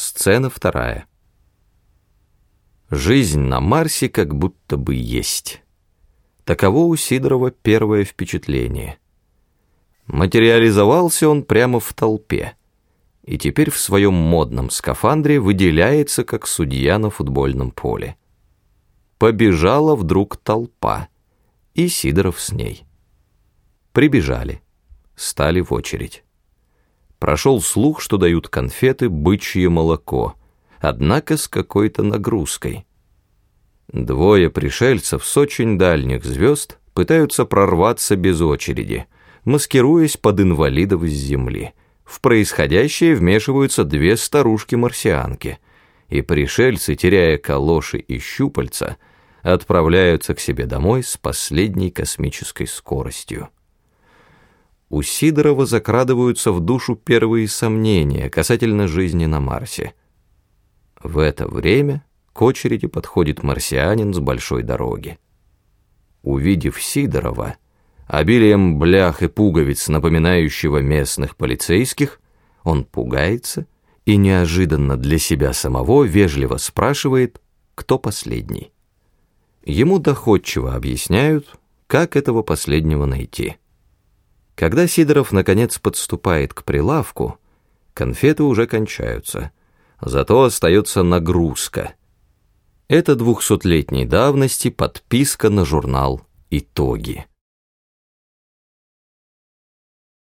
Сцена вторая. Жизнь на Марсе как будто бы есть. Таково у Сидорова первое впечатление. Материализовался он прямо в толпе и теперь в своем модном скафандре выделяется, как судья на футбольном поле. Побежала вдруг толпа, и Сидоров с ней. Прибежали, стали в очередь. Прошел слух, что дают конфеты «бычье молоко», однако с какой-то нагрузкой. Двое пришельцев с очень дальних звезд пытаются прорваться без очереди, маскируясь под инвалидов с земли. В происходящее вмешиваются две старушки-марсианки, и пришельцы, теряя калоши и щупальца, отправляются к себе домой с последней космической скоростью. У Сидорова закрадываются в душу первые сомнения касательно жизни на Марсе. В это время к очереди подходит марсианин с большой дороги. Увидев Сидорова, обилием блях и пуговиц, напоминающего местных полицейских, он пугается и неожиданно для себя самого вежливо спрашивает, кто последний. Ему доходчиво объясняют, как этого последнего найти. Когда Сидоров наконец подступает к прилавку, конфеты уже кончаются, зато остается нагрузка. Это двухсотлетней давности подписка на журнал «Итоги».